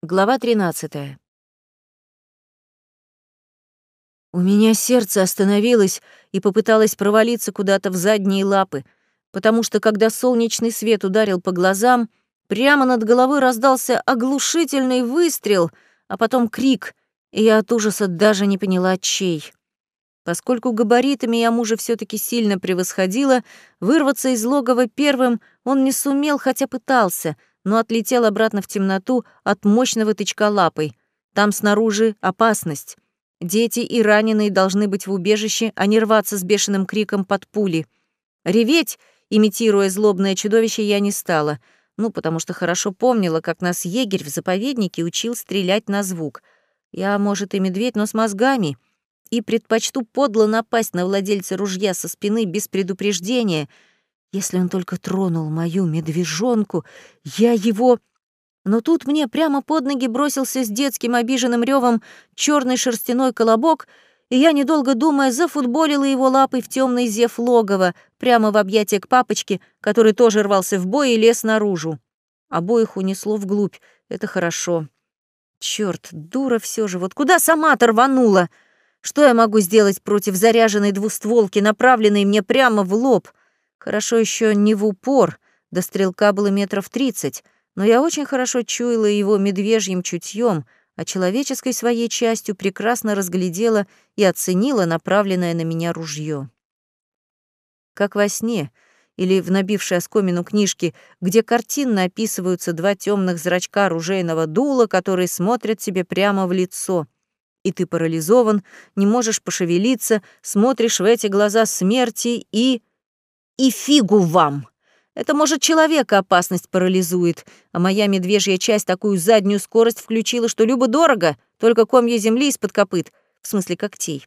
Глава 13. У меня сердце остановилось и попыталось провалиться куда-то в задние лапы, потому что когда солнечный свет ударил по глазам, прямо над головой раздался оглушительный выстрел, а потом крик, и я от ужаса даже не поняла, чей. Поскольку габаритами я мужа все таки сильно превосходила, вырваться из логова первым он не сумел, хотя пытался — но отлетел обратно в темноту от мощного тычка лапой. Там снаружи опасность. Дети и раненые должны быть в убежище, а не рваться с бешеным криком под пули. Реветь, имитируя злобное чудовище, я не стала. Ну, потому что хорошо помнила, как нас егерь в заповеднике учил стрелять на звук. Я, может, и медведь, но с мозгами. И предпочту подло напасть на владельца ружья со спины без предупреждения — если он только тронул мою медвежонку, я его... Но тут мне прямо под ноги бросился с детским обиженным ревом черный шерстяной колобок, и я, недолго думая, зафутболила его лапой в темный зев логова, прямо в объятия к папочке, который тоже рвался в бой и лез наружу. Обоих унесло вглубь. Это хорошо. Черт, дура все же, вот куда сама-то? Что я могу сделать против заряженной двустволки, направленной мне прямо в лоб? Хорошо еще не в упор, до стрелка было метров тридцать, но я очень хорошо чуяла его медвежьим чутьем, а человеческой своей частью прекрасно разглядела и оценила направленное на меня ружье. Как во сне или в набившей оскомину книжке, где картинно описываются два темных зрачка оружейного дула, которые смотрят себе прямо в лицо. И ты парализован, не можешь пошевелиться, смотришь в эти глаза смерти и и фигу вам! Это, может, человека опасность парализует, а моя медвежья часть такую заднюю скорость включила, что любо-дорого, только комья земли из-под копыт, в смысле когтей.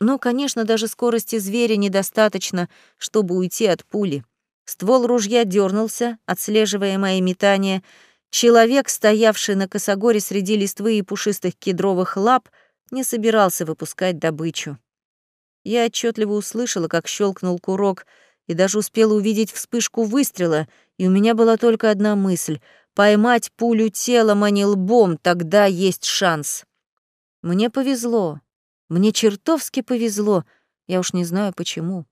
Но, конечно, даже скорости зверя недостаточно, чтобы уйти от пули. Ствол ружья дернулся, отслеживая мои метания. Человек, стоявший на косогоре среди листвы и пушистых кедровых лап, не собирался выпускать добычу. Я отчетливо услышала, как щелкнул курок — и даже успела увидеть вспышку выстрела, и у меня была только одна мысль — поймать пулю телом, а не лбом, тогда есть шанс. Мне повезло. Мне чертовски повезло. Я уж не знаю почему.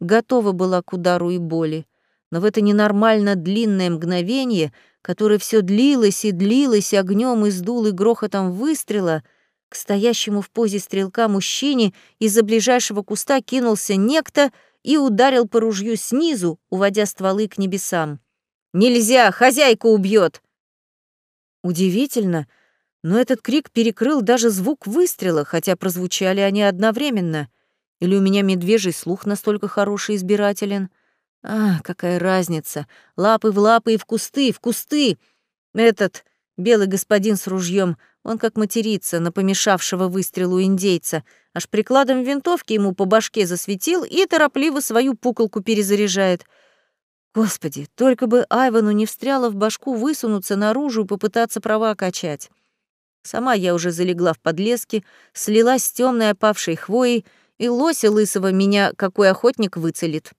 Готова была к удару и боли. Но в это ненормально длинное мгновение, которое все длилось и длилось огнем и сдул и грохотом выстрела, к стоящему в позе стрелка мужчине из-за ближайшего куста кинулся некто — и ударил по ружью снизу, уводя стволы к небесам. «Нельзя! Хозяйку убьет!» Удивительно, но этот крик перекрыл даже звук выстрела, хотя прозвучали они одновременно. Или у меня медвежий слух настолько хороший избирателен? А, какая разница! Лапы в лапы и в кусты, в кусты! Этот белый господин с ружьем он как матерится на помешавшего выстрелу индейца, аж прикладом винтовки ему по башке засветил и торопливо свою пуколку перезаряжает. Господи, только бы Айвану не встряло в башку высунуться наружу и попытаться права качать. Сама я уже залегла в подлеске, слилась с темной опавшей хвоей, и лося лысого меня какой охотник выцелит.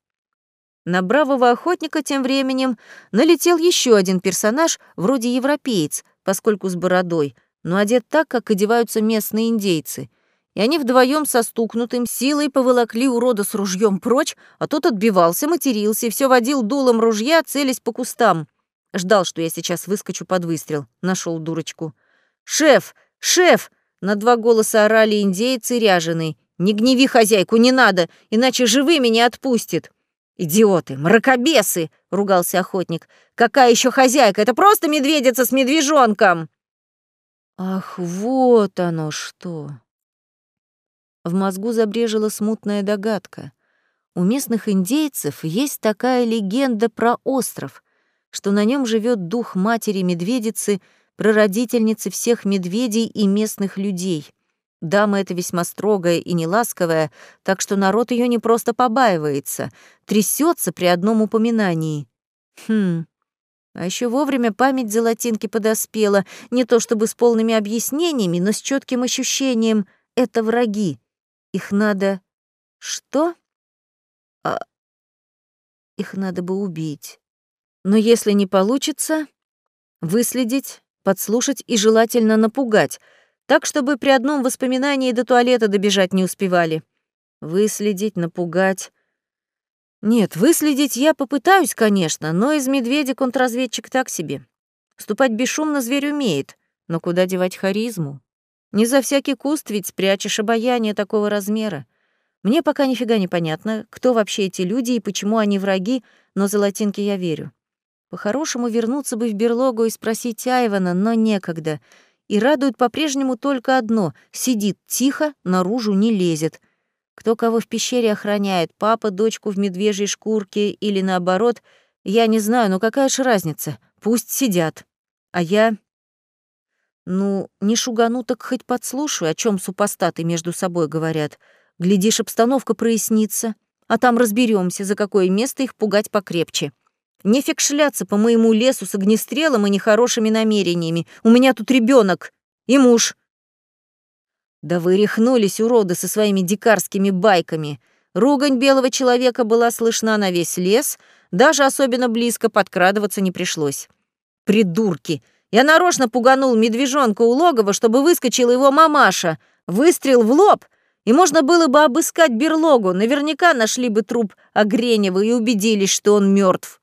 На бравого охотника тем временем налетел еще один персонаж, вроде европеец, поскольку с бородой — но одет так, как одеваются местные индейцы. И они вдвоем со стукнутым силой поволокли урода с ружьем прочь, а тот отбивался, матерился и все водил дулом ружья, целясь по кустам. Ждал, что я сейчас выскочу под выстрел. Нашел дурочку. «Шеф! Шеф!» На два голоса орали индейцы ряженый. «Не гневи хозяйку, не надо, иначе живыми не отпустит!» «Идиоты! Мракобесы!» — ругался охотник. «Какая еще хозяйка? Это просто медведица с медвежонком!» Ах, вот оно что! В мозгу забрежила смутная догадка. У местных индейцев есть такая легенда про остров, что на нем живет дух матери-медведицы, прародительницы всех медведей и местных людей. Дама эта весьма строгая и неласковая, так что народ ее не просто побаивается, трясется при одном упоминании. Хм, а еще вовремя память золотинки подоспела, не то чтобы с полными объяснениями, но с четким ощущением — это враги. Их надо... Что? А... Их надо бы убить. Но если не получится, выследить, подслушать и желательно напугать, так, чтобы при одном воспоминании до туалета добежать не успевали. Выследить, напугать. Нет, выследить я попытаюсь, конечно, но из медведя контрразведчик так себе. Ступать бесшумно зверь умеет, но куда девать харизму? Не за всякий куст ведь спрячешь обаяние такого размера. Мне пока нифига не понятно, кто вообще эти люди и почему они враги, но золотинки я верю. По-хорошему вернуться бы в берлогу и спросить Айвана, но некогда. И радует по-прежнему только одно — сидит тихо, наружу не лезет — кто кого в пещере охраняет, папа дочку в медвежьей шкурке или наоборот, я не знаю, но какая ж разница? Пусть сидят. А я... Ну, не шугану, так хоть подслушаю, о чем супостаты между собой говорят. Глядишь, обстановка прояснится, а там разберемся, за какое место их пугать покрепче. Нефиг шляться по моему лесу с огнестрелом и нехорошими намерениями. У меня тут ребенок и муж. Да вы рехнулись, уроды, со своими дикарскими байками. Ругань белого человека была слышна на весь лес, даже особенно близко подкрадываться не пришлось. Придурки! Я нарочно пуганул медвежонка у логова, чтобы выскочила его мамаша. Выстрел в лоб, и можно было бы обыскать берлогу. Наверняка нашли бы труп Огренева и убедились, что он мертв.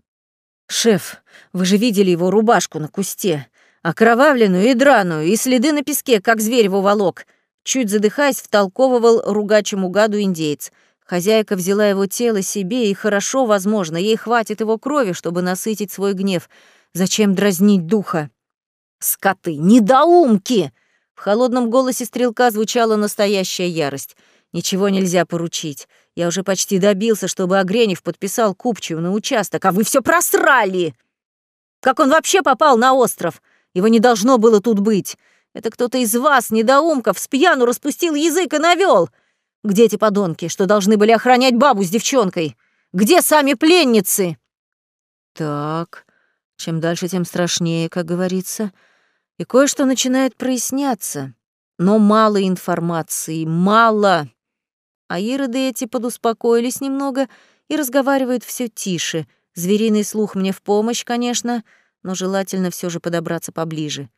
«Шеф, вы же видели его рубашку на кусте, окровавленную и драную, и следы на песке, как зверь его волок. Чуть задыхаясь, втолковывал ругачему гаду индейц. Хозяйка взяла его тело себе, и хорошо, возможно, ей хватит его крови, чтобы насытить свой гнев. Зачем дразнить духа? «Скоты! Недоумки!» В холодном голосе стрелка звучала настоящая ярость. «Ничего нельзя поручить. Я уже почти добился, чтобы Огренев подписал Купчев на участок, а вы все просрали! Как он вообще попал на остров? Его не должно было тут быть. Это кто-то из вас, недоумков, с пьяну распустил язык и навёл. Где эти подонки, что должны были охранять бабу с девчонкой? Где сами пленницы?» «Так, чем дальше, тем страшнее, как говорится. И кое-что начинает проясняться. Но мало информации, мало. А ироды эти подуспокоились немного и разговаривают все тише. Звериный слух мне в помощь, конечно, но желательно все же подобраться поближе.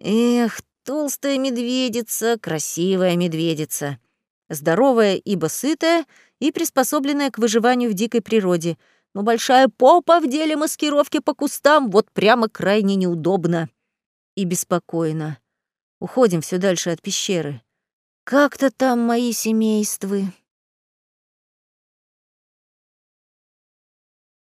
Эх, Толстая медведица, красивая медведица. Здоровая, ибо сытая и приспособленная к выживанию в дикой природе. Но большая попа в деле маскировки по кустам вот прямо крайне неудобно и беспокойно. Уходим все дальше от пещеры. Как-то там мои семействы.